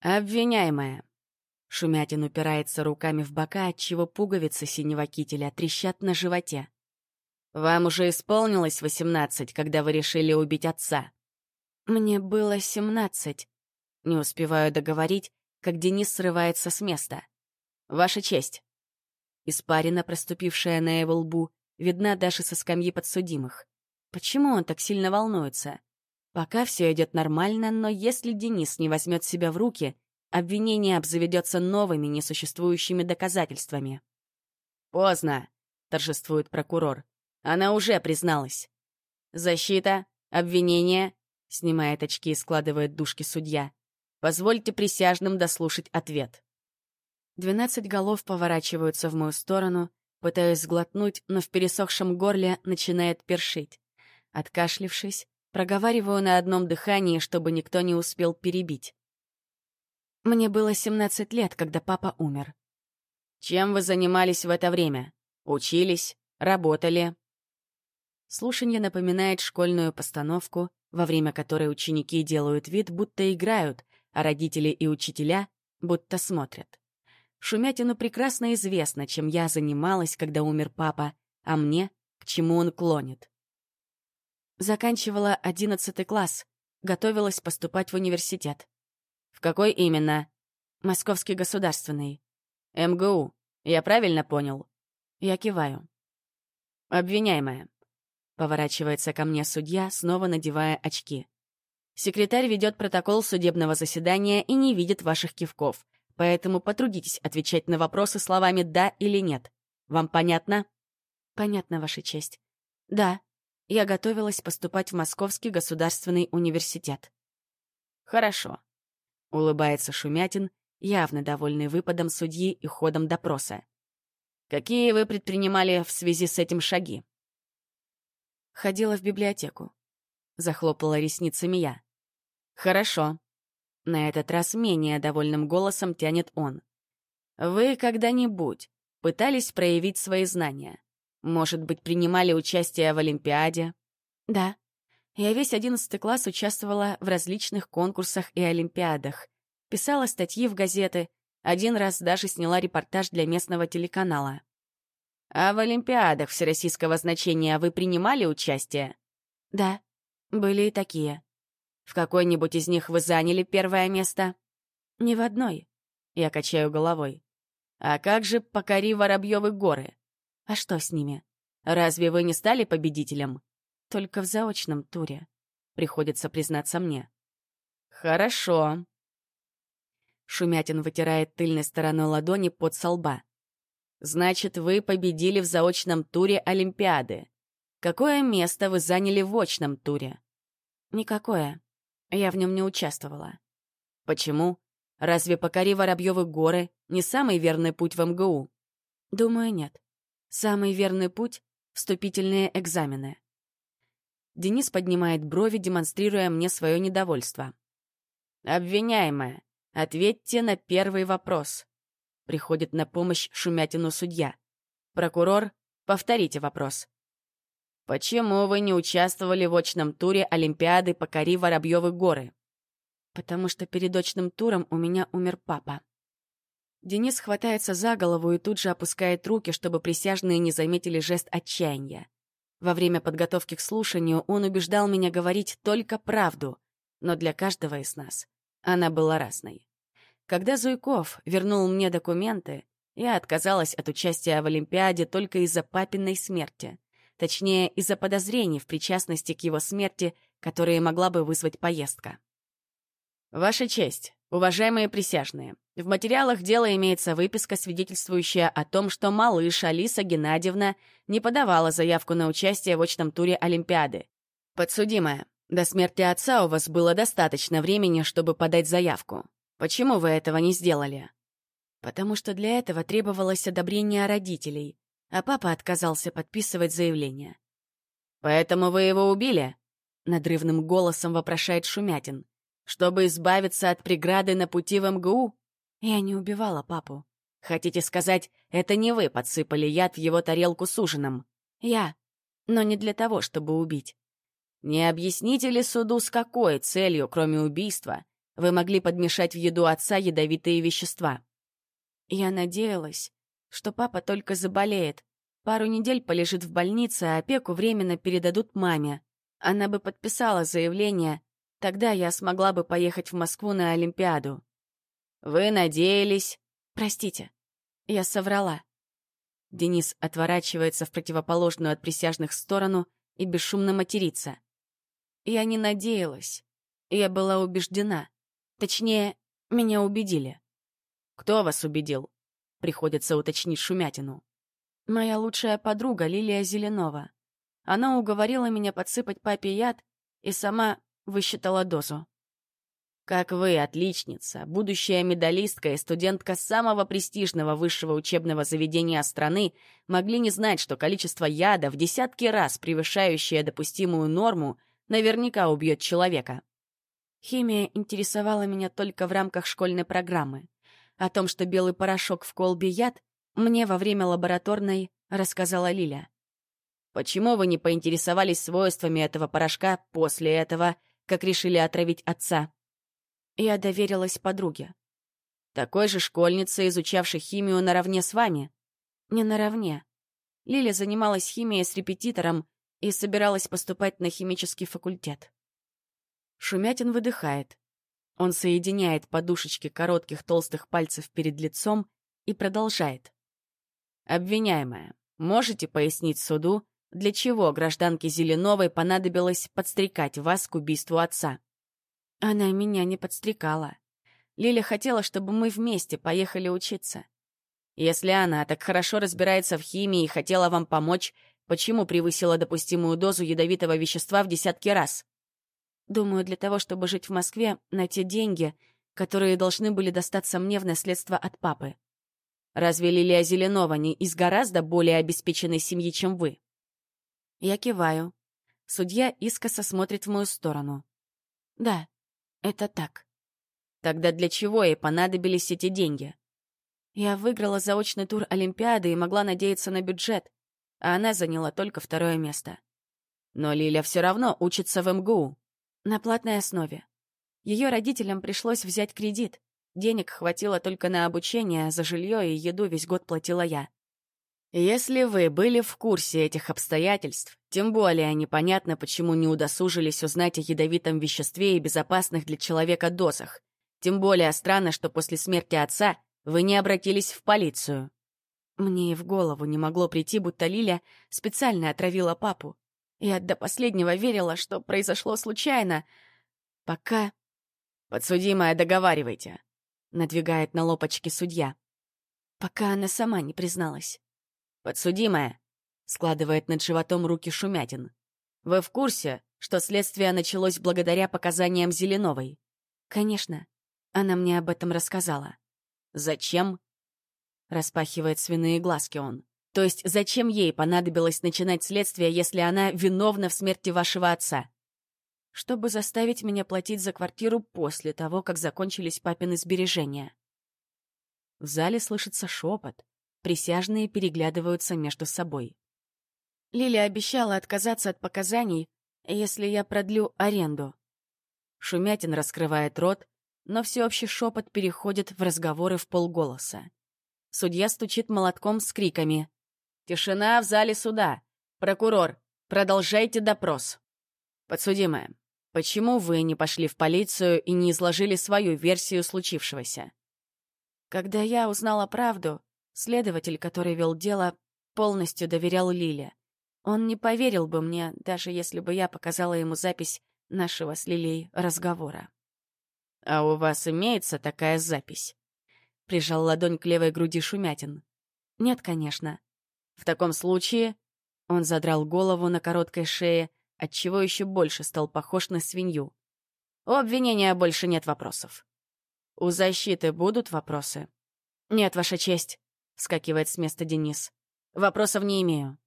Обвиняемая. Шумятин упирается руками в бока, отчего пуговицы синего кителя трещат на животе. «Вам уже исполнилось восемнадцать, когда вы решили убить отца?» «Мне было семнадцать». Не успеваю договорить, как Денис срывается с места. «Ваша честь». Испарина, проступившая на его лбу, видна даже со скамьи подсудимых. Почему он так сильно волнуется? Пока все идет нормально, но если Денис не возьмет себя в руки, обвинение обзаведется новыми несуществующими доказательствами. «Поздно», — торжествует прокурор. «Она уже призналась». «Защита, обвинение», — снимает очки и складывает дужки судья. «Позвольте присяжным дослушать ответ». Двенадцать голов поворачиваются в мою сторону, пытаясь сглотнуть, но в пересохшем горле начинает першить. Откашлившись, проговариваю на одном дыхании, чтобы никто не успел перебить. Мне было 17 лет, когда папа умер. Чем вы занимались в это время? Учились? Работали? Слушанье напоминает школьную постановку, во время которой ученики делают вид, будто играют, а родители и учителя будто смотрят. Шумятину прекрасно известно, чем я занималась, когда умер папа, а мне — к чему он клонит. Заканчивала одиннадцатый класс, готовилась поступать в университет. В какой именно? Московский государственный. МГУ. Я правильно понял? Я киваю. Обвиняемая. Поворачивается ко мне судья, снова надевая очки. Секретарь ведет протокол судебного заседания и не видит ваших кивков — Поэтому потрудитесь отвечать на вопросы словами «да» или «нет». Вам понятно? Понятно, Ваша честь. Да, я готовилась поступать в Московский государственный университет. Хорошо. Улыбается Шумятин, явно довольный выпадом судьи и ходом допроса. Какие вы предпринимали в связи с этим шаги? Ходила в библиотеку. Захлопала ресницами я. Хорошо. На этот раз менее довольным голосом тянет он. «Вы когда-нибудь пытались проявить свои знания? Может быть, принимали участие в Олимпиаде?» «Да. Я весь одиннадцатый класс участвовала в различных конкурсах и олимпиадах. Писала статьи в газеты, один раз даже сняла репортаж для местного телеканала. «А в олимпиадах всероссийского значения вы принимали участие?» «Да, были и такие». В какой-нибудь из них вы заняли первое место? Ни в одной. Я качаю головой. А как же покори Воробьевы горы? А что с ними? Разве вы не стали победителем? Только в заочном туре. Приходится признаться мне. Хорошо. Шумятин вытирает тыльной стороной ладони под солба. Значит, вы победили в заочном туре Олимпиады. Какое место вы заняли в очном туре? Никакое. Я в нем не участвовала. Почему? Разве покори Воробьевы горы не самый верный путь в МГУ? Думаю, нет. Самый верный путь — вступительные экзамены. Денис поднимает брови, демонстрируя мне свое недовольство. «Обвиняемая, ответьте на первый вопрос». Приходит на помощь шумятину судья. «Прокурор, повторите вопрос». «Почему вы не участвовали в очном туре Олимпиады «Покори Воробьевы горы»?» «Потому что перед очным туром у меня умер папа». Денис хватается за голову и тут же опускает руки, чтобы присяжные не заметили жест отчаяния. Во время подготовки к слушанию он убеждал меня говорить только правду, но для каждого из нас она была разной. Когда Зуйков вернул мне документы, я отказалась от участия в Олимпиаде только из-за папиной смерти. Точнее, из-за подозрений в причастности к его смерти, которые могла бы вызвать поездка. «Ваша честь, уважаемые присяжные, в материалах дела имеется выписка, свидетельствующая о том, что малыш Алиса Геннадьевна не подавала заявку на участие в очном туре Олимпиады. Подсудимая, до смерти отца у вас было достаточно времени, чтобы подать заявку. Почему вы этого не сделали? Потому что для этого требовалось одобрение родителей, а папа отказался подписывать заявление. «Поэтому вы его убили?» — надрывным голосом вопрошает Шумятин. «Чтобы избавиться от преграды на пути в МГУ?» «Я не убивала папу». «Хотите сказать, это не вы подсыпали яд в его тарелку с ужином?» «Я. Но не для того, чтобы убить». «Не объясните ли суду, с какой целью, кроме убийства, Вы могли подмешать в еду отца ядовитые вещества. Я надеялась, что папа только заболеет. Пару недель полежит в больнице, а опеку временно передадут маме. Она бы подписала заявление, тогда я смогла бы поехать в Москву на Олимпиаду. Вы надеялись... Простите, я соврала. Денис отворачивается в противоположную от присяжных сторону и бесшумно матерится. Я не надеялась. Я была убеждена. Точнее, меня убедили. Кто вас убедил? Приходится уточнить Шумятину. Моя лучшая подруга Лилия Зеленова. Она уговорила меня подсыпать папе яд и сама высчитала дозу. Как вы, отличница, будущая медалистка и студентка самого престижного высшего учебного заведения страны, могли не знать, что количество яда в десятки раз превышающее допустимую норму наверняка убьет человека. Химия интересовала меня только в рамках школьной программы. О том, что белый порошок в колбе яд, мне во время лабораторной рассказала Лиля. «Почему вы не поинтересовались свойствами этого порошка после этого, как решили отравить отца?» Я доверилась подруге. Такой же школьнице, изучавшей химию наравне с вами? Не наравне. Лиля занималась химией с репетитором и собиралась поступать на химический факультет. Шумятин выдыхает. Он соединяет подушечки коротких толстых пальцев перед лицом и продолжает. «Обвиняемая, можете пояснить суду, для чего гражданке Зеленовой понадобилось подстрекать вас к убийству отца?» Она меня не подстрекала. Лиля хотела, чтобы мы вместе поехали учиться. Если она так хорошо разбирается в химии и хотела вам помочь, почему превысила допустимую дозу ядовитого вещества в десятки раз? Думаю, для того, чтобы жить в Москве на те деньги, которые должны были достаться мне в наследство от папы. Разве Лилия Зеленова не из гораздо более обеспеченной семьи, чем вы? Я киваю. Судья искоса смотрит в мою сторону. Да, это так. Тогда для чего ей понадобились эти деньги? Я выиграла заочный тур Олимпиады и могла надеяться на бюджет, а она заняла только второе место. Но Лиля все равно учится в МГУ. На платной основе. Ее родителям пришлось взять кредит. Денег хватило только на обучение, за жилье и еду весь год платила я. Если вы были в курсе этих обстоятельств, тем более непонятно, почему не удосужились узнать о ядовитом веществе и безопасных для человека дозах. Тем более странно, что после смерти отца вы не обратились в полицию. Мне и в голову не могло прийти, будто Лиля специально отравила папу. Я до последнего верила, что произошло случайно. Пока... «Подсудимая, договаривайте», — надвигает на лопочки судья. Пока она сама не призналась. «Подсудимая», — складывает над животом руки Шумятин. «Вы в курсе, что следствие началось благодаря показаниям Зеленовой?» «Конечно. Она мне об этом рассказала». «Зачем?» — распахивает свиные глазки он. «То есть зачем ей понадобилось начинать следствие, если она виновна в смерти вашего отца?» «Чтобы заставить меня платить за квартиру после того, как закончились папины сбережения». В зале слышится шепот, Присяжные переглядываются между собой. Лилия обещала отказаться от показаний, если я продлю аренду. Шумятин раскрывает рот, но всеобщий шепот переходит в разговоры в полголоса. Судья стучит молотком с криками. «Тишина в зале суда! Прокурор, продолжайте допрос!» «Подсудимая, почему вы не пошли в полицию и не изложили свою версию случившегося?» Когда я узнала правду, Следователь, который вел дело, полностью доверял Лиле. Он не поверил бы мне, даже если бы я показала ему запись нашего с Лилей разговора. «А у вас имеется такая запись?» Прижал ладонь к левой груди Шумятин. «Нет, конечно». «В таком случае...» Он задрал голову на короткой шее, отчего еще больше стал похож на свинью. «У обвинения больше нет вопросов». «У защиты будут вопросы?» «Нет, Ваша честь», вскакивает с места Денис. Вопросов не имею.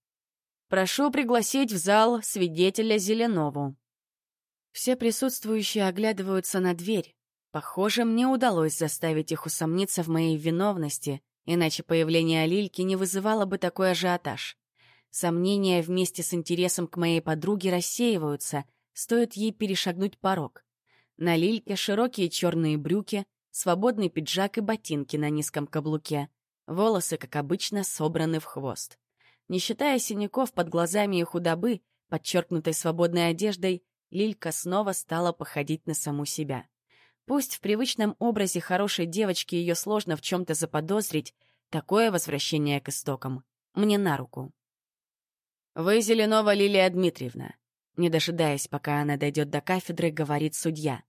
Прошу пригласить в зал свидетеля Зеленову. Все присутствующие оглядываются на дверь. Похоже, мне удалось заставить их усомниться в моей виновности, иначе появление Лильки не вызывало бы такой ажиотаж. Сомнения вместе с интересом к моей подруге рассеиваются, стоит ей перешагнуть порог. На Лильке широкие черные брюки, свободный пиджак и ботинки на низком каблуке. Волосы, как обычно, собраны в хвост. Не считая синяков под глазами и худобы, подчеркнутой свободной одеждой, Лилька снова стала походить на саму себя. Пусть в привычном образе хорошей девочки ее сложно в чем-то заподозрить, такое возвращение к истокам мне на руку. «Вы Зеленова Лилия Дмитриевна», не дожидаясь, пока она дойдет до кафедры, говорит судья.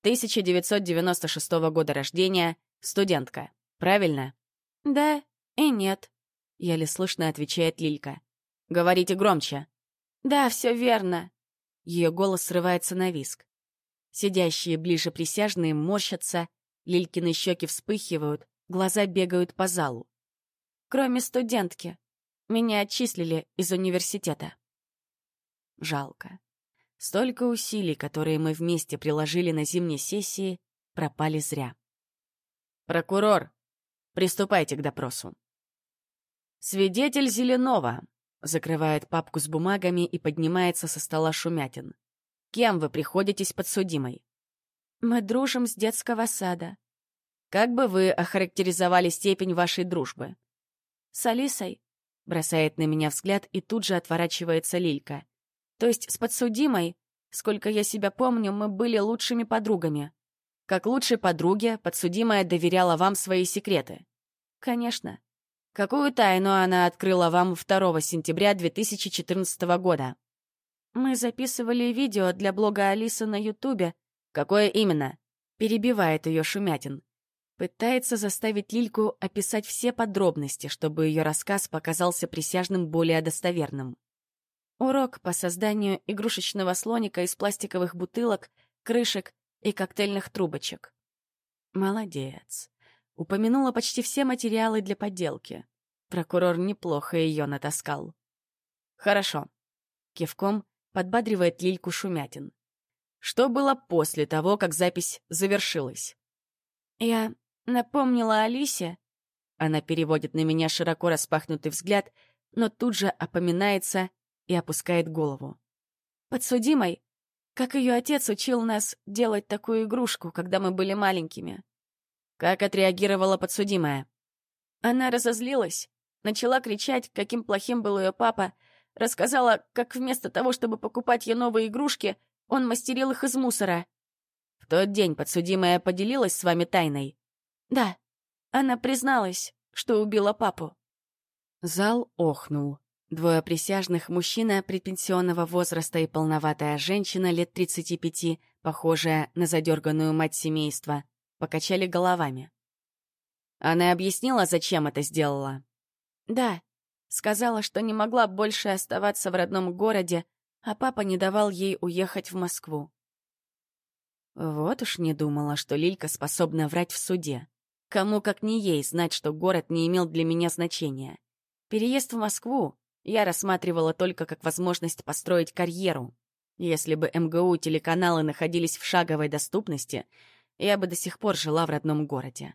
1996 года рождения, студентка. Правильно? Да и нет, еле слышно отвечает Лилька. Говорите громче. Да, все верно. Ее голос срывается на виск. Сидящие ближе присяжные морщатся, Лилькины щеки вспыхивают, глаза бегают по залу. Кроме студентки. Меня отчислили из университета. Жалко. Столько усилий, которые мы вместе приложили на зимней сессии, пропали зря. «Прокурор, приступайте к допросу». «Свидетель Зеленова», — закрывает папку с бумагами и поднимается со стола Шумятин. Кем вы приходитесь подсудимой? Мы дружим с детского сада. Как бы вы охарактеризовали степень вашей дружбы? С Алисой? Бросает на меня взгляд и тут же отворачивается Лилька. То есть с подсудимой, сколько я себя помню, мы были лучшими подругами. Как лучшей подруге, подсудимая доверяла вам свои секреты. Конечно. Какую тайну она открыла вам 2 сентября 2014 года? Мы записывали видео для блога Алисы на Ютубе. Какое именно? Перебивает ее Шумятин. Пытается заставить Лильку описать все подробности, чтобы ее рассказ показался присяжным более достоверным. Урок по созданию игрушечного слоника из пластиковых бутылок, крышек и коктейльных трубочек. Молодец. Упомянула почти все материалы для подделки. Прокурор неплохо ее натаскал. Хорошо. Кивком подбадривает Лильку Шумятин. Что было после того, как запись завершилась? Я напомнила Алисе. Она переводит на меня широко распахнутый взгляд, но тут же опоминается и опускает голову. Подсудимой, как ее отец учил нас делать такую игрушку, когда мы были маленькими. Как отреагировала подсудимая? Она разозлилась, начала кричать, каким плохим был ее папа, Рассказала, как вместо того, чтобы покупать ей новые игрушки, он мастерил их из мусора. В тот день подсудимая поделилась с вами тайной? Да. Она призналась, что убила папу. Зал охнул. Двое присяжных, мужчина предпенсионного возраста и полноватая женщина лет 35, похожая на задерганную мать семейства, покачали головами. Она объяснила, зачем это сделала? Да, Сказала, что не могла больше оставаться в родном городе, а папа не давал ей уехать в Москву. Вот уж не думала, что Лилька способна врать в суде. Кому, как не ей, знать, что город не имел для меня значения. Переезд в Москву я рассматривала только как возможность построить карьеру. Если бы МГУ телеканалы находились в шаговой доступности, я бы до сих пор жила в родном городе.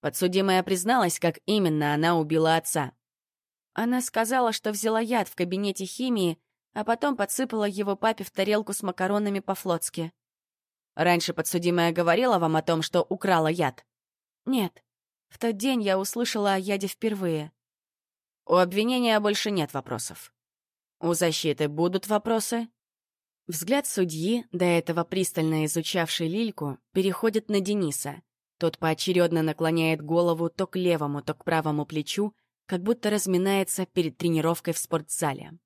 Подсудимая призналась, как именно она убила отца. Она сказала, что взяла яд в кабинете химии, а потом подсыпала его папе в тарелку с макаронами по-флотски. Раньше подсудимая говорила вам о том, что украла яд? Нет. В тот день я услышала о яде впервые. У обвинения больше нет вопросов. У защиты будут вопросы? Взгляд судьи, до этого пристально изучавший Лильку, переходит на Дениса. Тот поочередно наклоняет голову то к левому, то к правому плечу, как будто разминается перед тренировкой в спортзале.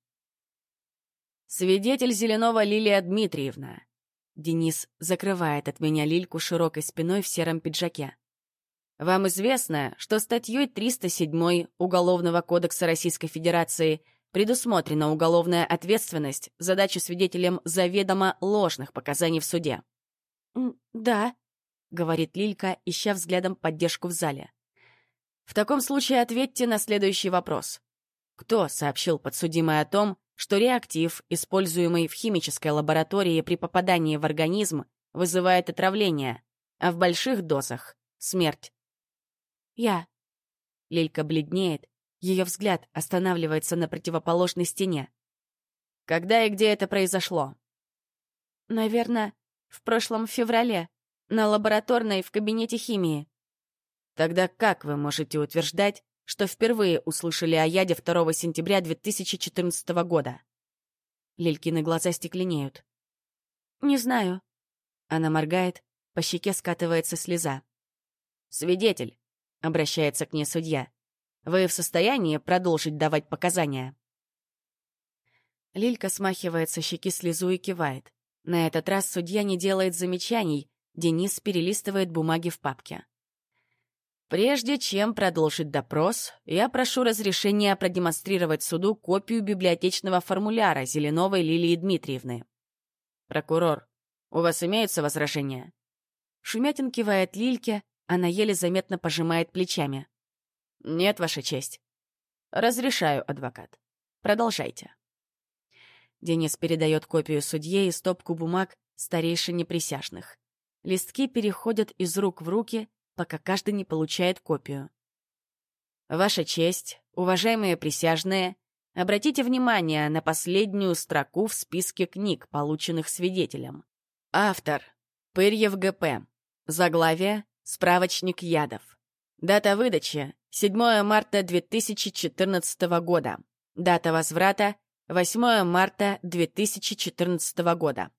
«Свидетель Зеленова Лилия Дмитриевна». Денис закрывает от меня Лильку широкой спиной в сером пиджаке. «Вам известно, что статьей 307 Уголовного кодекса Российской Федерации предусмотрена уголовная ответственность за дачу свидетелям заведомо ложных показаний в суде?» «Да», — говорит Лилька, ища взглядом поддержку в зале. В таком случае ответьте на следующий вопрос. Кто сообщил подсудимой о том, что реактив, используемый в химической лаборатории при попадании в организм, вызывает отравление, а в больших дозах — смерть? Я. Лилька бледнеет, ее взгляд останавливается на противоположной стене. Когда и где это произошло? Наверное, В прошлом феврале. На лабораторной в кабинете химии. Тогда как вы можете утверждать, что впервые услышали о яде 2 сентября 2014 года? Лилькины глаза стекленеют. «Не знаю». Она моргает, по щеке скатывается слеза. «Свидетель», — обращается к ней судья, — «вы в состоянии продолжить давать показания?» Лилька смахивает со щеки слезу и кивает. На этот раз судья не делает замечаний, Денис перелистывает бумаги в папке. Прежде чем продолжить допрос, я прошу разрешения продемонстрировать суду копию библиотечного формуляра Зеленовой Лилии Дмитриевны. Прокурор, у вас имеются возражения? Шумятин кивает Лильке, она еле заметно пожимает плечами. Нет, Ваша честь. Разрешаю, адвокат. Продолжайте. Денис передает копию судье и стопку бумаг старейшине присяжных. Листки переходят из рук в руки, пока каждый не получает копию. Ваша честь, уважаемые присяжные, обратите внимание на последнюю строку в списке книг, полученных свидетелем. Автор — Пырьев ГП. Заглавие — Справочник ядов. Дата выдачи — 7 марта 2014 года. Дата возврата — 8 марта 2014 года.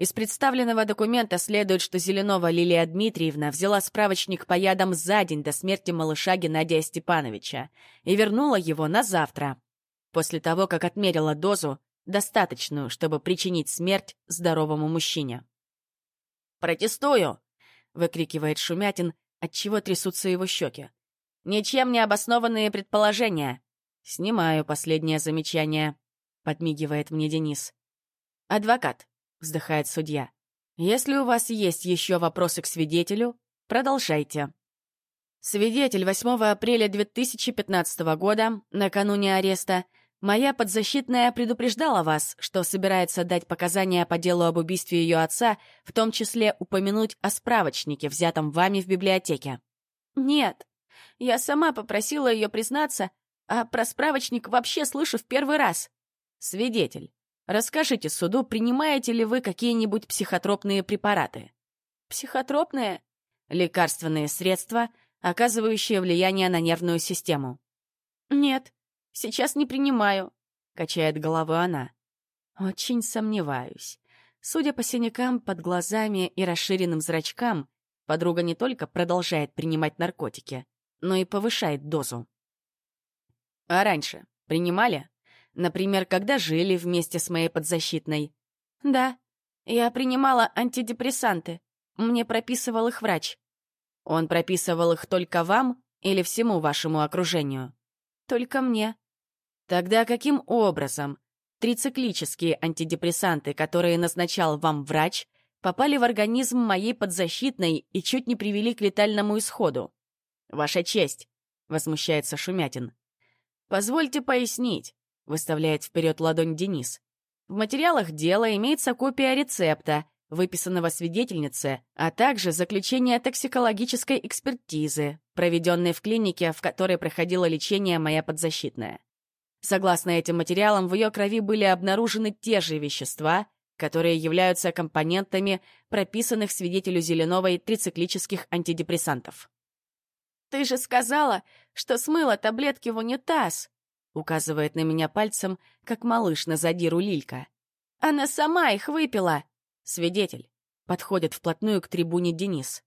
Из представленного документа следует, что Зеленова Лилия Дмитриевна взяла справочник по ядам за день до смерти малыша Геннадия Степановича и вернула его на завтра, после того, как отмерила дозу, достаточную, чтобы причинить смерть здоровому мужчине. «Протестую!» — выкрикивает Шумятин, отчего трясутся его щеки. «Ничем не обоснованные предположения!» «Снимаю последнее замечание», — подмигивает мне Денис. «Адвокат, — вздыхает судья. «Если у вас есть еще вопросы к свидетелю, продолжайте». Свидетель 8 апреля 2015 года, накануне ареста, моя подзащитная предупреждала вас, что собирается дать показания по делу об убийстве ее отца, в том числе упомянуть о справочнике, взятом вами в библиотеке. Нет, я сама попросила ее признаться, а про справочник вообще слышу в первый раз. Свидетель, Расскажите суду, принимаете ли вы какие-нибудь психотропные препараты? Психотропные? Лекарственные средства, оказывающие влияние на нервную систему. Нет, сейчас не принимаю, качает головой она. Очень сомневаюсь. Судя по синякам под глазами и расширенным зрачкам, подруга не только продолжает принимать наркотики, но и повышает дозу. А раньше принимали? Например, когда жили вместе с моей подзащитной. Да, я принимала антидепрессанты. Мне прописывал их врач. Он прописывал их только вам или всему вашему окружению? Только мне. Тогда каким образом трициклические антидепрессанты, которые назначал вам врач, попали в организм моей подзащитной и чуть не привели к летальному исходу? Ваша честь, — возмущается Шумятин. Позвольте пояснить выставляет вперед ладонь Денис. В материалах дела имеется копия рецепта, выписанного свидетельнице, а также заключение токсикологической экспертизы, проведенной в клинике, в которой проходило лечение моя подзащитная. Согласно этим материалам, в ее крови были обнаружены те же вещества, которые являются компонентами прописанных свидетелю Зеленовой трициклических антидепрессантов. «Ты же сказала, что смыла таблетки в унитаз!» Указывает на меня пальцем, как малыш на задиру Лилька. Она сама их выпила. Свидетель. Подходит вплотную к трибуне Денис.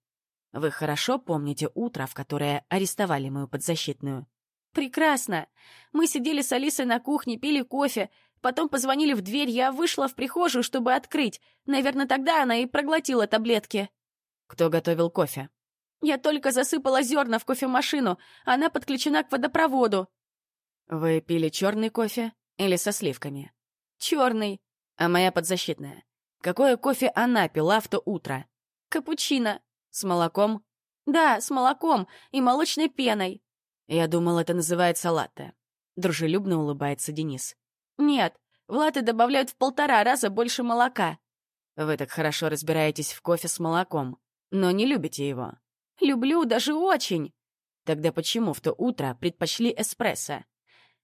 Вы хорошо помните утро, в которое арестовали мою подзащитную? Прекрасно. Мы сидели с Алисой на кухне, пили кофе. Потом позвонили в дверь, я вышла в прихожую, чтобы открыть. Наверное, тогда она и проглотила таблетки. Кто готовил кофе? Я только засыпала зерна в кофемашину. Она подключена к водопроводу. Вы пили черный кофе или со сливками? Черный. А моя подзащитная. Какое кофе она пила в то утро? Капучино. С молоком? Да, с молоком и молочной пеной. Я думал, это называется латте. Дружелюбно улыбается Денис. Нет, в латте добавляют в полтора раза больше молока. Вы так хорошо разбираетесь в кофе с молоком, но не любите его. Люблю, даже очень. Тогда почему в то утро предпочли эспрессо?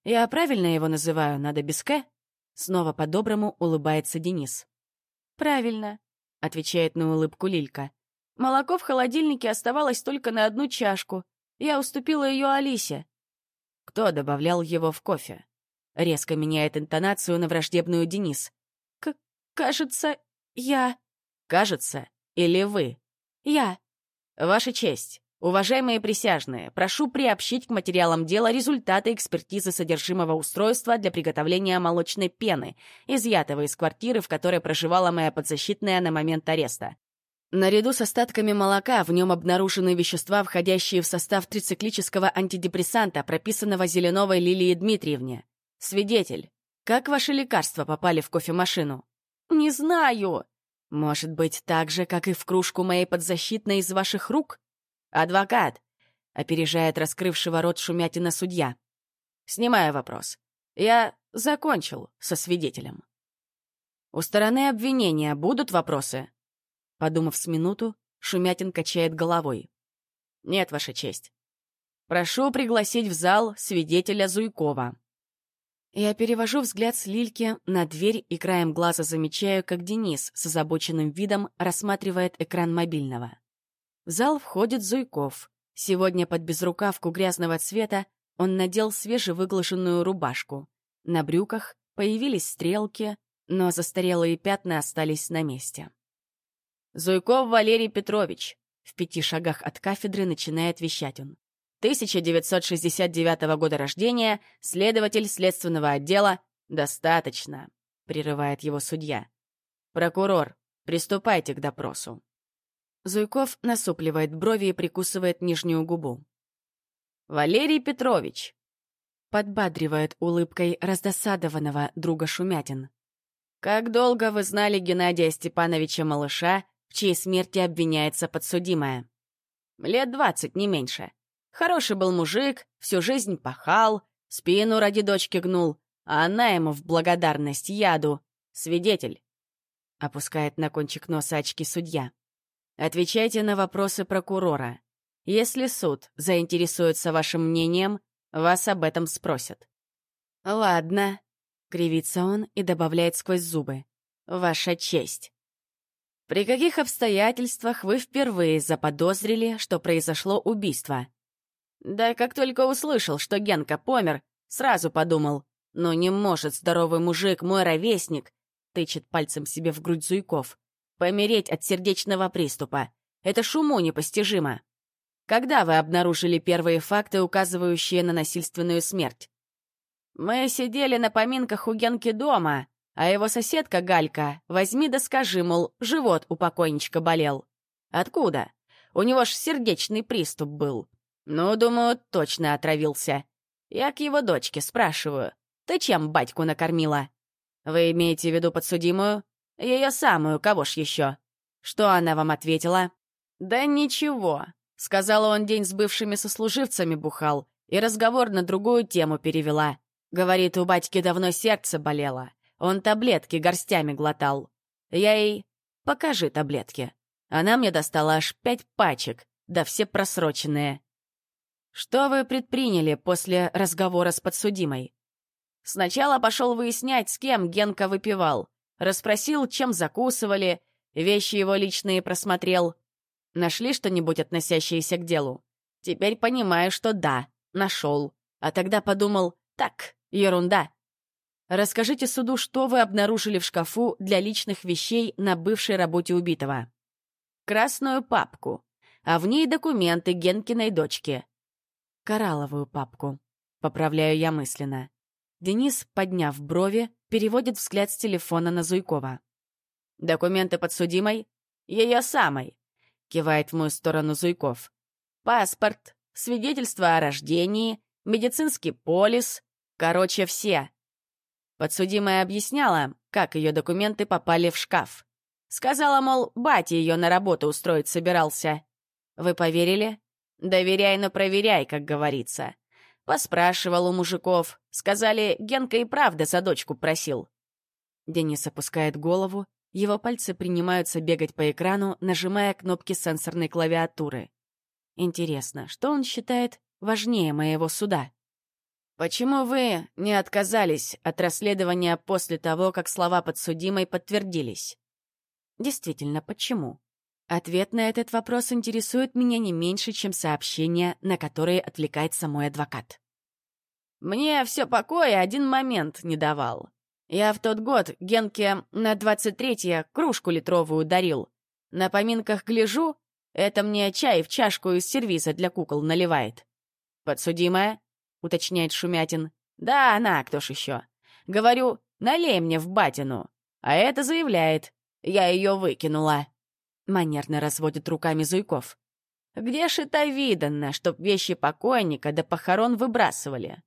Я правильно его называю, надо без «к»?» Снова по-доброму улыбается Денис. «Правильно. — отвечает на улыбку Лилька. «Молоко в холодильнике оставалось только на одну чашку. Я уступила ее Алисе». «Кто добавлял его в кофе?» Резко меняет интонацию на враждебную Денис. К «Кажется, я...» «Кажется? Или вы?» «Я». «Ваша честь, уважаемые присяжные, прошу приобщить к материалам дела результаты экспертизы содержимого устройства для приготовления молочной пены, изъятого из квартиры, в которой проживала моя подзащитная на момент ареста. Наряду с остатками молока в нем обнаружены вещества, входящие в состав трициклического антидепрессанта, прописанного Зеленовой Лилии Дмитриевне. Свидетель, как ваши лекарства попали в кофемашину? Не знаю. Может быть, так же, как и в кружку моей подзащитной из ваших рук? Адвокат, опережает раскрывшего рот шумятина судья. Снимаю вопрос. Я закончил со свидетелем. У стороны обвинения будут вопросы? Подумав с минуту, Шумятин качает головой. Нет, Ваша честь. Прошу пригласить в зал свидетеля Зуйкова. Я перевожу взгляд с Лильки на дверь и краем глаза замечаю, как Денис с озабоченным видом рассматривает экран мобильного. В зал входит Зуйков. Сегодня под безрукавку грязного цвета он надел свежевыглаженную рубашку. На брюках появились стрелки, но застарелые пятна остались на месте. «Зуйков Валерий Петрович», в пяти шагах от кафедры начинает вещать он. 1969 года рождения, следователь следственного отдела. Достаточно, прерывает его судья. Прокурор, приступайте к допросу. Зуйков насупливает брови и прикусывает нижнюю губу. Валерий Петрович, подбадривает улыбкой раздосадованного друга Шумятин. Как долго вы знали Геннадия Степановича Малыша, в чьей смерти обвиняется подсудимая? Лет двадцать, не меньше. Хороший был мужик, всю жизнь пахал, спину ради дочки гнул, а она ему в благодарность яду. Свидетель. Опускает на кончик носа очки судья. Отвечайте на вопросы прокурора. Если суд заинтересуется вашим мнением, вас об этом спросят. Ладно, кривится он и добавляет сквозь зубы. Ваша честь. При каких обстоятельствах вы впервые заподозрили, что произошло убийство? Да как только услышал, что Генка помер, сразу подумал, ну не может здоровый мужик, мой ровесник, тычет пальцем себе в грудь Зуйков, помереть от сердечного приступа. Это шуму непостижимо. Когда вы обнаружили первые факты, указывающие на насильственную смерть? Мы сидели на поминках у Генки дома, а его соседка Галька, возьми да скажи, мол, живот у покойничка болел. Откуда? У него ж сердечный приступ был. «Ну, думаю, точно отравился. Я к его дочке спрашиваю. Ты чем батьку накормила?» «Вы имеете в виду подсудимую?» «Ее самую, кого ж еще?» «Что она вам ответила?» «Да ничего», — сказала он день с бывшими сослуживцами бухал и разговор на другую тему перевела. Говорит, у батьки давно сердце болело. Он таблетки горстями глотал. Я ей «Покажи таблетки». Она мне достала аж пять пачек, да все просроченные. Что вы предприняли после разговора с подсудимой? Сначала пошел выяснять, с кем Генка выпивал. Расспросил, чем закусывали, вещи его личные просмотрел. Нашли что-нибудь, относящееся к делу? Теперь понимаю, что да, нашел. А тогда подумал, так, ерунда. Расскажите суду, что вы обнаружили в шкафу для личных вещей на бывшей работе убитого. Красную папку, а в ней документы Генкиной дочки коралловую папку. Поправляю я мысленно. Денис, подняв брови, переводит взгляд с телефона на Зуйкова. «Документы подсудимой?» «Ее самой», — кивает в мою сторону Зуйков. «Паспорт, свидетельство о рождении, медицинский полис, короче, все». Подсудимая объясняла, как ее документы попали в шкаф. Сказала, мол, батя ее на работу устроить собирался. Вы поверили? Доверяй, но проверяй, как говорится. Поспрашивал у мужиков. Сказали, Генка и правда за дочку просил. Денис опускает голову, его пальцы принимаются бегать по экрану, нажимая кнопки сенсорной клавиатуры. Интересно, что он считает важнее моего суда? Почему вы не отказались от расследования после того, как слова подсудимой подтвердились? Действительно, почему? Ответ на этот вопрос интересует меня не меньше, чем сообщение, на которое отвлекается мой адвокат. Мне все покоя один момент не давал. Я в тот год Генке на 23-е кружку литровую дарил. На поминках гляжу, это мне чай в чашку из сервиза для кукол наливает. «Подсудимая?» — уточняет Шумятин. «Да, она, кто ж еще?» Говорю, налей мне в батину. А это заявляет. Я ее выкинула. Манерно разводит руками Зуйков. Где ж это видано, чтоб вещи покойника до похорон выбрасывали?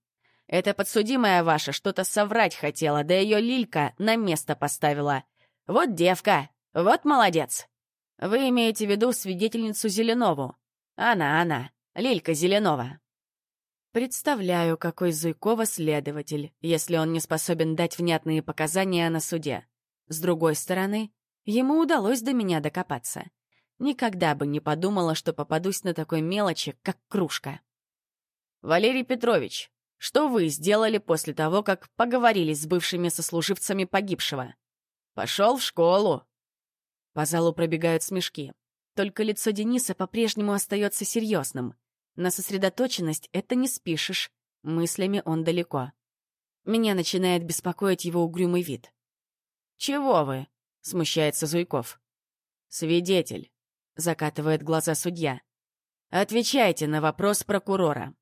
Эта подсудимая ваша что-то соврать хотела, да ее Лилька на место поставила. Вот девка, вот молодец. Вы имеете в виду свидетельницу Зеленову? Она, она, Лилька Зеленова. Представляю, какой Зуйкова следователь, если он не способен дать внятные показания на суде. С другой стороны, ему удалось до меня докопаться. Никогда бы не подумала, что попадусь на такой мелочи, как кружка. «Валерий Петрович, что вы сделали после того, как поговорили с бывшими сослуживцами погибшего?» «Пошел в школу». По залу пробегают смешки. Только лицо Дениса по-прежнему остается серьезным. На сосредоточенность это не спишешь. Мыслями он далеко. Меня начинает беспокоить его угрюмый вид. «Чего вы?» — смущается Зуйков. «Свидетель», — закатывает глаза судья. «Отвечайте на вопрос прокурора.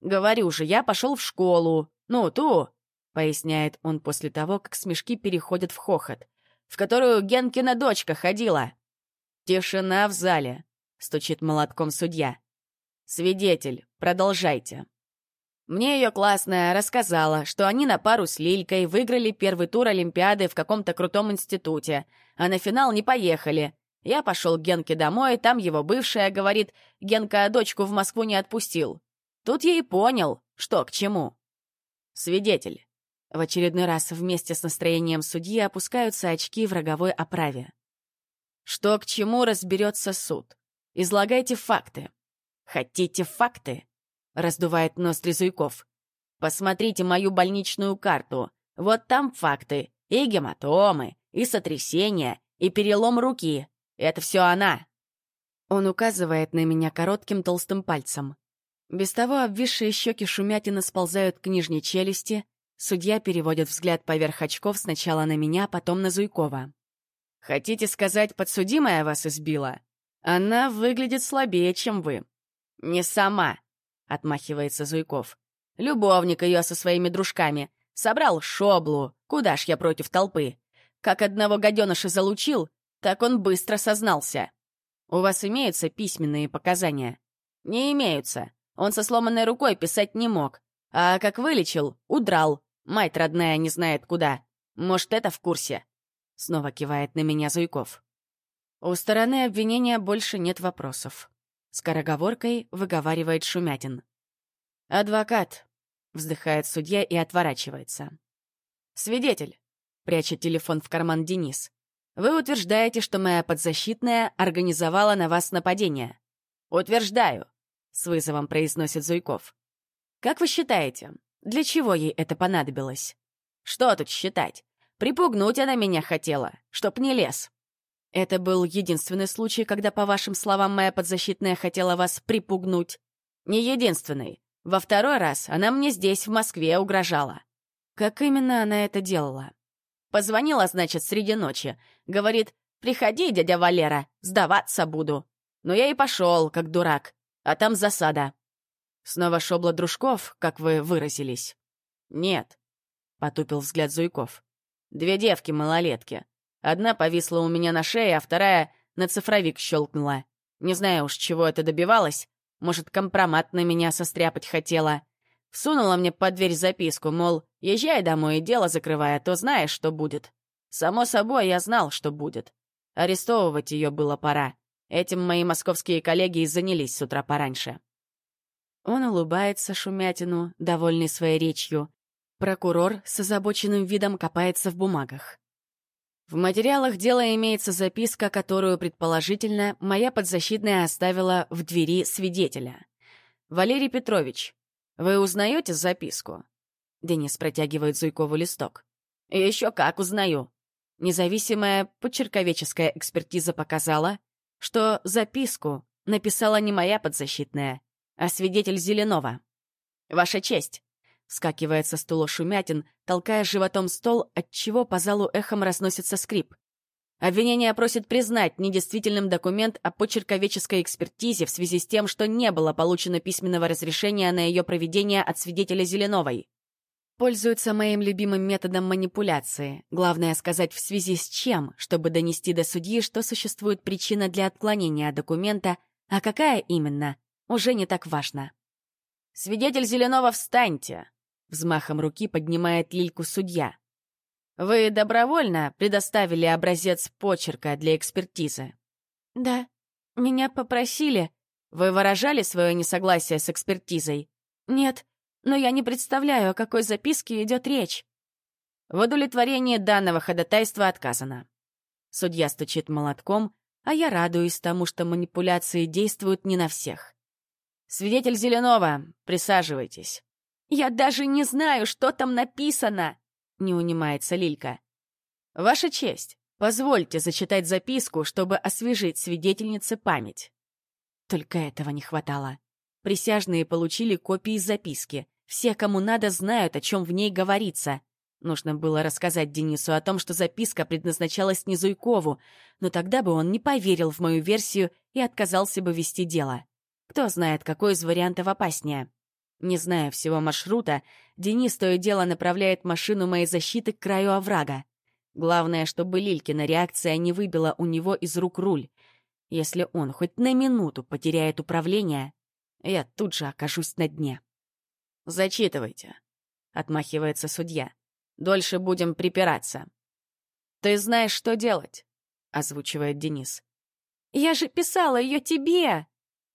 Говорю же, я пошел в школу. Ну, ту!» — поясняет он после того, как смешки переходят в хохот, в которую Генкина дочка ходила. «Тишина в зале», — стучит молотком судья. «Свидетель, продолжайте». Мне ее классная рассказала, что они на пару с Лилькой выиграли первый тур Олимпиады в каком-то крутом институте, а на финал не поехали. Я пошел к Генке домой, там его бывшая говорит, Генка дочку в Москву не отпустил. Тут я и понял, что к чему. Свидетель. В очередной раз вместе с настроением судьи опускаются очки в роговой оправе. Что к чему разберется суд. Излагайте факты. «Хотите факты?» — раздувает ноздри Зуйков. «Посмотрите мою больничную карту. Вот там факты. И гематомы, и сотрясения, и перелом руки. Это все она». Он указывает на меня коротким толстым пальцем. Без того обвисшие щеки шумятины сползают к нижней челюсти. Судья переводит взгляд поверх очков сначала на меня, потом на Зуйкова. «Хотите сказать, подсудимая вас избила? Она выглядит слабее, чем вы. «Не сама», — отмахивается Зуйков. «Любовник ее со своими дружками. Собрал шоблу. Куда ж я против толпы? Как одного гаденыша залучил, так он быстро сознался. У вас имеются письменные показания?» «Не имеются. Он со сломанной рукой писать не мог. А как вылечил, удрал. Мать родная не знает куда. Может, это в курсе?» Снова кивает на меня Зуйков. У стороны обвинения больше нет вопросов. Скороговоркой выговаривает Шумятин. «Адвокат», — вздыхает судья и отворачивается. «Свидетель», — прячет телефон в карман Денис. «Вы утверждаете, что моя подзащитная организовала на вас нападение?» «Утверждаю», — с вызовом произносит Зуйков. «Как вы считаете, для чего ей это понадобилось?» «Что тут считать? Припугнуть она меня хотела, чтоб не лез». Это был единственный случай, когда, по вашим словам, моя подзащитная хотела вас припугнуть. Не единственный. Во второй раз она мне здесь, в Москве, угрожала. Как именно она это делала? Позвонила, значит, среди ночи. Говорит, приходи, дядя Валера, сдаваться буду. Но я и пошел, как дурак. А там засада. Снова шобла дружков, как вы выразились. Нет, — потупил взгляд Зуйков. Две девки-малолетки. Одна повисла у меня на шее, а вторая на цифровик щелкнула. Не знаю уж, чего это добивалось. Может, компромат на меня состряпать хотела. Всунула мне под дверь записку, мол, езжай домой и дело закрывай, а то знаешь, что будет. Само собой, я знал, что будет. Арестовывать ее было пора. Этим мои московские коллеги и занялись с утра пораньше. Он улыбается Шумятину, довольный своей речью. Прокурор с озабоченным видом копается в бумагах. В материалах дела имеется записка, которую, предположительно, моя подзащитная оставила в двери свидетеля. «Валерий Петрович, вы узнаете записку?» Денис протягивает Зуйкову листок. «Еще как узнаю. Независимая почерковеческая экспертиза показала, что записку написала не моя подзащитная, а свидетель Зеленова. «Ваша честь!» — скакивает со стула Шумятин, толкая животом стол, отчего по залу эхом разносится скрип. Обвинение просит признать недействительным документ о почерковеческой экспертизе в связи с тем, что не было получено письменного разрешения на ее проведение от свидетеля Зеленовой. Пользуется моим любимым методом манипуляции. Главное сказать в связи с чем, чтобы донести до судьи, что существует причина для отклонения документа, а какая именно, уже не так важно. «Свидетель Зеленова, встаньте!» Взмахом руки поднимает лильку судья. «Вы добровольно предоставили образец почерка для экспертизы?» «Да. Меня попросили». «Вы выражали свое несогласие с экспертизой?» «Нет но я не представляю, о какой записке идет речь. В удовлетворении данного ходатайства отказано. Судья стучит молотком, а я радуюсь тому, что манипуляции действуют не на всех. «Свидетель Зеленова, присаживайтесь». «Я даже не знаю, что там написано!» — не унимается Лилька. «Ваша честь, позвольте зачитать записку, чтобы освежить свидетельнице память». Только этого не хватало. Присяжные получили копии записки, все, кому надо, знают, о чем в ней говорится. Нужно было рассказать Денису о том, что записка предназначалась не Зуйкову, но тогда бы он не поверил в мою версию и отказался бы вести дело. Кто знает, какой из вариантов опаснее. Не зная всего маршрута, Денис то и дело направляет машину моей защиты к краю оврага. Главное, чтобы Лилькина реакция не выбила у него из рук руль. Если он хоть на минуту потеряет управление, я тут же окажусь на дне. «Зачитывайте», — отмахивается судья. «Дольше будем припираться». «Ты знаешь, что делать», — озвучивает Денис. «Я же писала ее тебе!»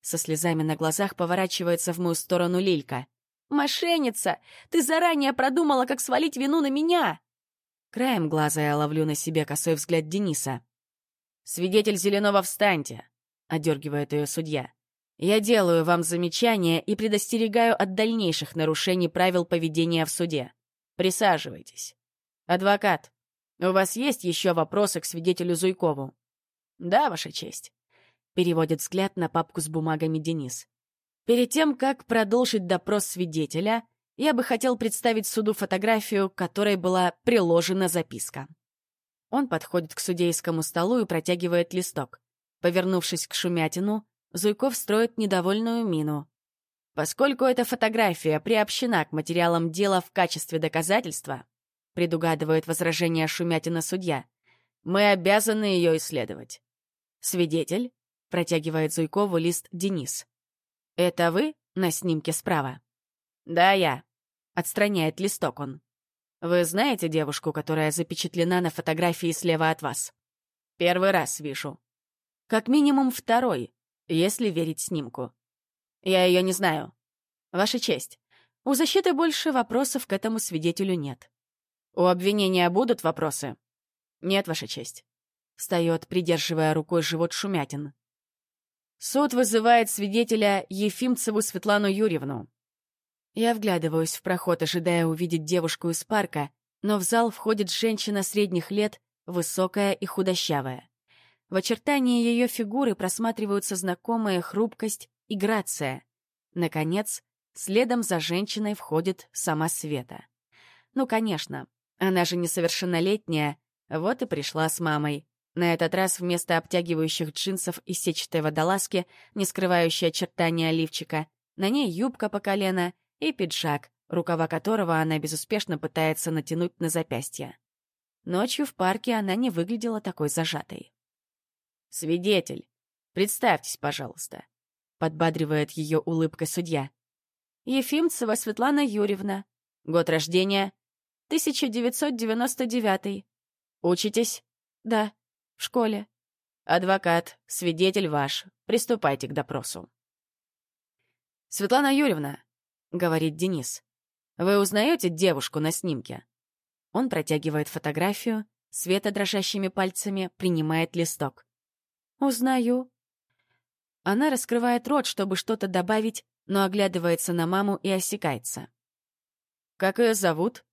Со слезами на глазах поворачивается в мою сторону Лилька. «Мошенница! Ты заранее продумала, как свалить вину на меня!» Краем глаза я ловлю на себе косой взгляд Дениса. «Свидетель Зеленого, встаньте!» — одергивает ее судья. Я делаю вам замечание и предостерегаю от дальнейших нарушений правил поведения в суде. Присаживайтесь. Адвокат, у вас есть еще вопросы к свидетелю Зуйкову? Да, Ваша честь. Переводит взгляд на папку с бумагами Денис. Перед тем, как продолжить допрос свидетеля, я бы хотел представить суду фотографию, которой была приложена записка. Он подходит к судейскому столу и протягивает листок. Повернувшись к Шумятину, Зуйков строит недовольную мину. Поскольку эта фотография приобщена к материалам дела в качестве доказательства, предугадывает возражение Шумятина судья, мы обязаны ее исследовать. Свидетель протягивает Зуйкову лист Денис. «Это вы на снимке справа?» «Да, я», — отстраняет листок он. «Вы знаете девушку, которая запечатлена на фотографии слева от вас?» «Первый раз вижу». «Как минимум второй, если верить снимку. Я ее не знаю. Ваша честь, у защиты больше вопросов к этому свидетелю нет. У обвинения будут вопросы? Нет, Ваша честь. Встает, придерживая рукой живот Шумятин. Суд вызывает свидетеля Ефимцеву Светлану Юрьевну. Я вглядываюсь в проход, ожидая увидеть девушку из парка, но в зал входит женщина средних лет, высокая и худощавая. В очертании ее фигуры просматриваются знакомая хрупкость и грация. Наконец, следом за женщиной входит сама Света. Ну, конечно, она же несовершеннолетняя, вот и пришла с мамой. На этот раз вместо обтягивающих джинсов и сетчатой водолазки, не скрывающей очертания лифчика, на ней юбка по колено и пиджак, рукава которого она безуспешно пытается натянуть на запястье. Ночью в парке она не выглядела такой зажатой. «Свидетель, представьтесь, пожалуйста», — подбадривает ее улыбкой судья. «Ефимцева Светлана Юрьевна. Год рождения?» 1999. «Учитесь?» «Да, в школе». «Адвокат, свидетель ваш. Приступайте к допросу». «Светлана Юрьевна», — говорит Денис, — «вы узнаете девушку на снимке?» Он протягивает фотографию, Света дрожащими пальцами принимает листок. «Узнаю». Она раскрывает рот, чтобы что-то добавить, но оглядывается на маму и осекается. «Как ее зовут?»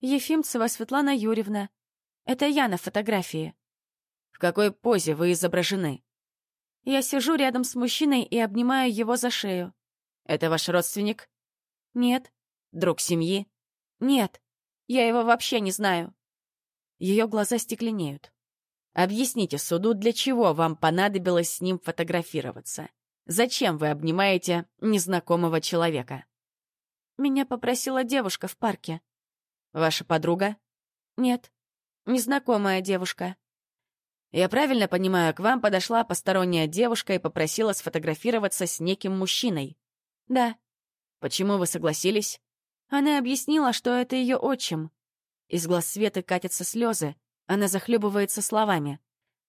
«Ефимцева Светлана Юрьевна». Это я на фотографии. В какой позе вы изображены? Я сижу рядом с мужчиной и обнимаю его за шею. Это ваш родственник? Нет. Друг семьи? Нет. Я его вообще не знаю. Ее глаза стекленеют. Объясните суду, для чего вам понадобилось с ним фотографироваться. Зачем вы обнимаете незнакомого человека? Меня попросила девушка в парке. Ваша подруга? Нет. Незнакомая девушка. Я правильно понимаю, к вам подошла посторонняя девушка и попросила сфотографироваться с неким мужчиной? Да. Почему вы согласились? Она объяснила, что это ее отчим. Из глаз Светы катятся слезы. Она захлебывается словами.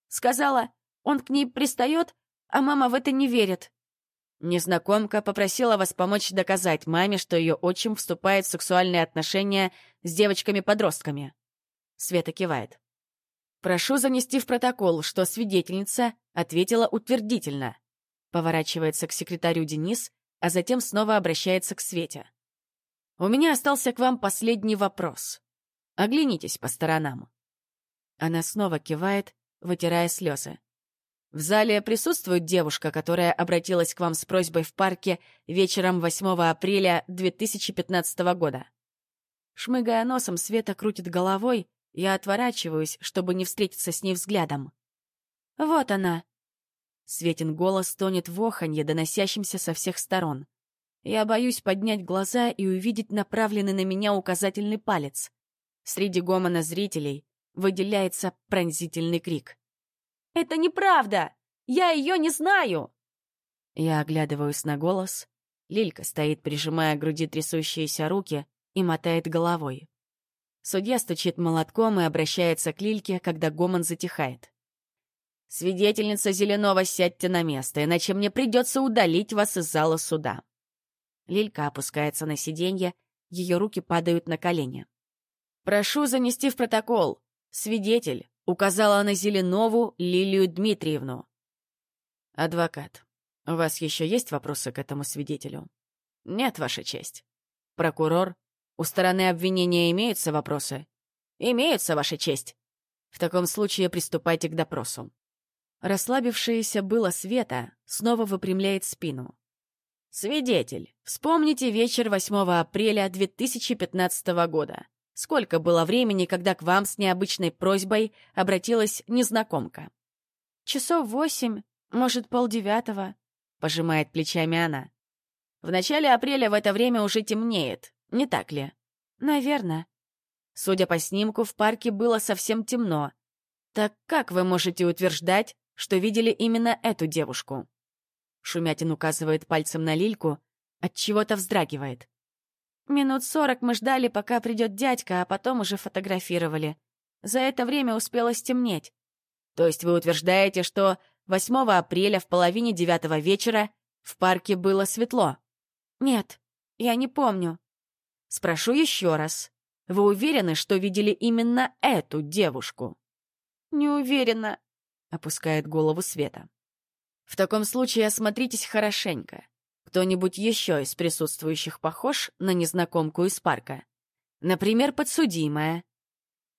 Сказала, он к ней пристает, а мама в это не верит. Незнакомка попросила вас помочь доказать маме, что ее отчим вступает в сексуальные отношения с девочками-подростками. Света кивает. Прошу занести в протокол, что свидетельница ответила утвердительно. Поворачивается к секретарю Денис, а затем снова обращается к Свете. У меня остался к вам последний вопрос. Оглянитесь по сторонам. Она снова кивает, вытирая слезы. В зале присутствует девушка, которая обратилась к вам с просьбой в парке вечером 8 апреля 2015 года. Шмыгая носом, Света крутит головой, я отворачиваюсь, чтобы не встретиться с ней взглядом. «Вот она!» Светин голос тонет в оханье, доносящемся со всех сторон. Я боюсь поднять глаза и увидеть направленный на меня указательный палец. Среди гомона зрителей выделяется пронзительный крик. «Это неправда! Я ее не знаю!» Я оглядываюсь на голос. Лилька стоит, прижимая к груди трясущиеся руки, и мотает головой. Судья стучит молотком и обращается к Лильке, когда гомон затихает. «Свидетельница Зеленова, сядьте на место, иначе мне придется удалить вас из зала суда». Лилька опускается на сиденье, ее руки падают на колени. «Прошу занести в протокол. Свидетель указала на Зеленову Лилию Дмитриевну». «Адвокат, у вас еще есть вопросы к этому свидетелю?» «Нет, Ваша честь». «Прокурор, у стороны обвинения имеются вопросы?» «Имеются, Ваша честь». «В таком случае приступайте к допросу». Расслабившаяся было Света снова выпрямляет спину. «Свидетель, вспомните вечер 8 апреля 2015 года. Сколько было времени, когда к вам с необычной просьбой обратилась незнакомка?» «Часов восемь, может, полдевятого», — пожимает плечами она. «В начале апреля в это время уже темнеет, не так ли?» «Наверное». Судя по снимку, в парке было совсем темно. Так как вы можете утверждать, что видели именно эту девушку?» Шумятин указывает пальцем на Лильку, от чего то вздрагивает. Минут сорок мы ждали, пока придет дядька, а потом уже фотографировали. За это время успело стемнеть. То есть вы утверждаете, что 8 апреля в половине девятого вечера в парке было светло? Нет, я не помню. Спрошу еще раз. Вы уверены, что видели именно эту девушку? Не уверена, опускает голову Света. В таком случае осмотритесь хорошенько. Кто-нибудь еще из присутствующих похож на незнакомку из парка? Например, подсудимая.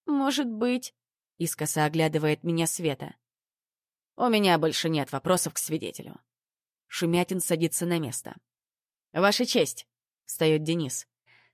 Может быть. Искоса оглядывает меня Света. У меня больше нет вопросов к свидетелю. Шумятин садится на место. «Ваша честь», — встает Денис.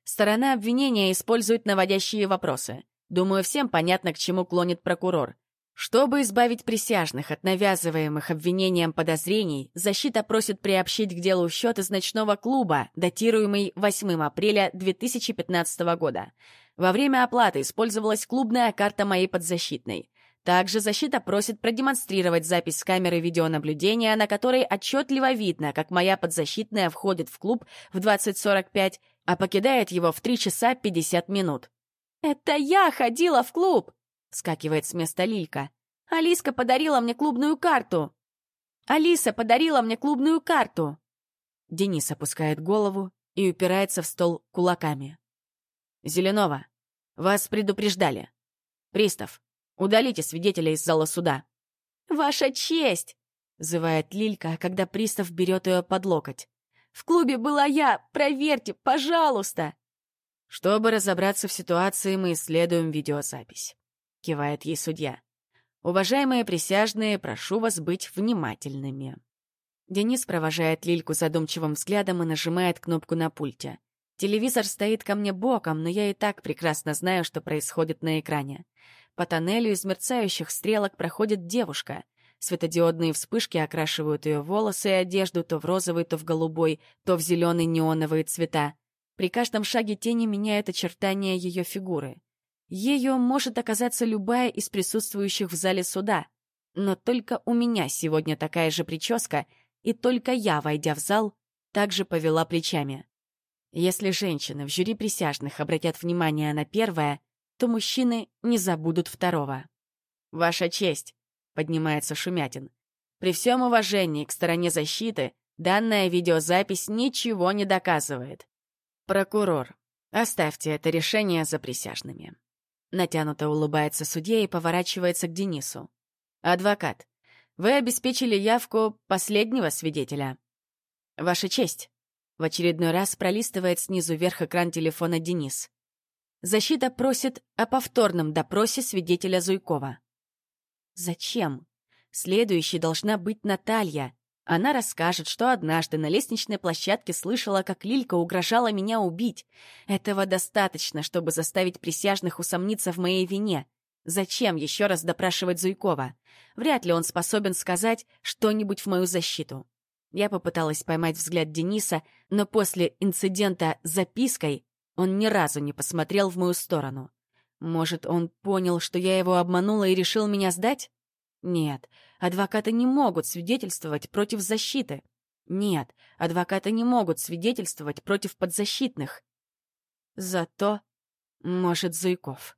«Сторона обвинения использует наводящие вопросы. Думаю, всем понятно, к чему клонит прокурор. Чтобы избавить присяжных от навязываемых обвинением подозрений, защита просит приобщить к делу счет из ночного клуба, датируемый 8 апреля 2015 года. Во время оплаты использовалась клубная карта моей подзащитной. Также защита просит продемонстрировать запись с камеры видеонаблюдения, на которой отчетливо видно, как моя подзащитная входит в клуб в 20.45, а покидает его в 3 часа 50 минут. «Это я ходила в клуб!» Скакивает с места Лилька. «Алиска подарила мне клубную карту!» «Алиса подарила мне клубную карту!» Денис опускает голову и упирается в стол кулаками. «Зеленова, вас предупреждали. Пристав, удалите свидетеля из зала суда». «Ваша честь!» — зывает Лилька, когда пристав берет ее под локоть. «В клубе была я! Проверьте, пожалуйста!» Чтобы разобраться в ситуации, мы исследуем видеозапись. кивает ей судья. «Уважаемые присяжные, прошу вас быть внимательными». Денис провожает Лильку задумчивым взглядом и нажимает кнопку на пульте. Телевизор стоит ко мне боком, но я и так прекрасно знаю, что происходит на экране. По тоннелю из мерцающих стрелок проходит девушка. Светодиодные вспышки окрашивают ее волосы и одежду то в розовый, то в голубой, то в зеленый неоновые цвета. При каждом шаге тени меняют очертания ее фигуры. Ею может оказаться любая из присутствующих в зале суда. Но только у меня сегодня такая же прическа, и только я, войдя в зал, также повела плечами. Если женщины в жюри присяжных обратят внимание на первое, то мужчины не забудут второго. «Ваша честь», — поднимается Шумятин, «при всем уважении к стороне защиты данная видеозапись ничего не доказывает. Прокурор, оставьте это решение за присяжными». Натянуто улыбается судья и поворачивается к Денису. «Адвокат, вы обеспечили явку последнего свидетеля». «Ваша честь», — в очередной раз пролистывает снизу вверх экран телефона Денис. Защита просит о повторном допросе свидетеля Зуйкова. Зачем? Следующей должна быть Наталья. Она расскажет, что однажды на лестничной площадке слышала, как Лилька угрожала меня убить. Этого достаточно, чтобы заставить присяжных усомниться в моей вине. Зачем еще раз допрашивать Зуйкова? Вряд ли он способен сказать что-нибудь в мою защиту. Я попыталась поймать взгляд Дениса, но после инцидента с запиской он ни разу не посмотрел в мою сторону. Может, он понял, что я его обманула и решил меня сдать? Нет, адвокаты не могут свидетельствовать против защиты. Нет, адвокаты не могут свидетельствовать против подзащитных. Зато, может, Зуйков.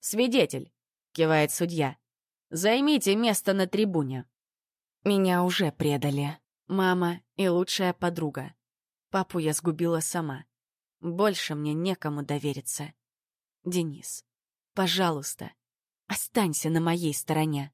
«Свидетель», — кивает судья, — «займите место на трибуне». Меня уже предали. Мама и лучшая подруга. Папу я сгубила сама. Больше мне некому довериться. Денис, пожалуйста, останься на моей стороне.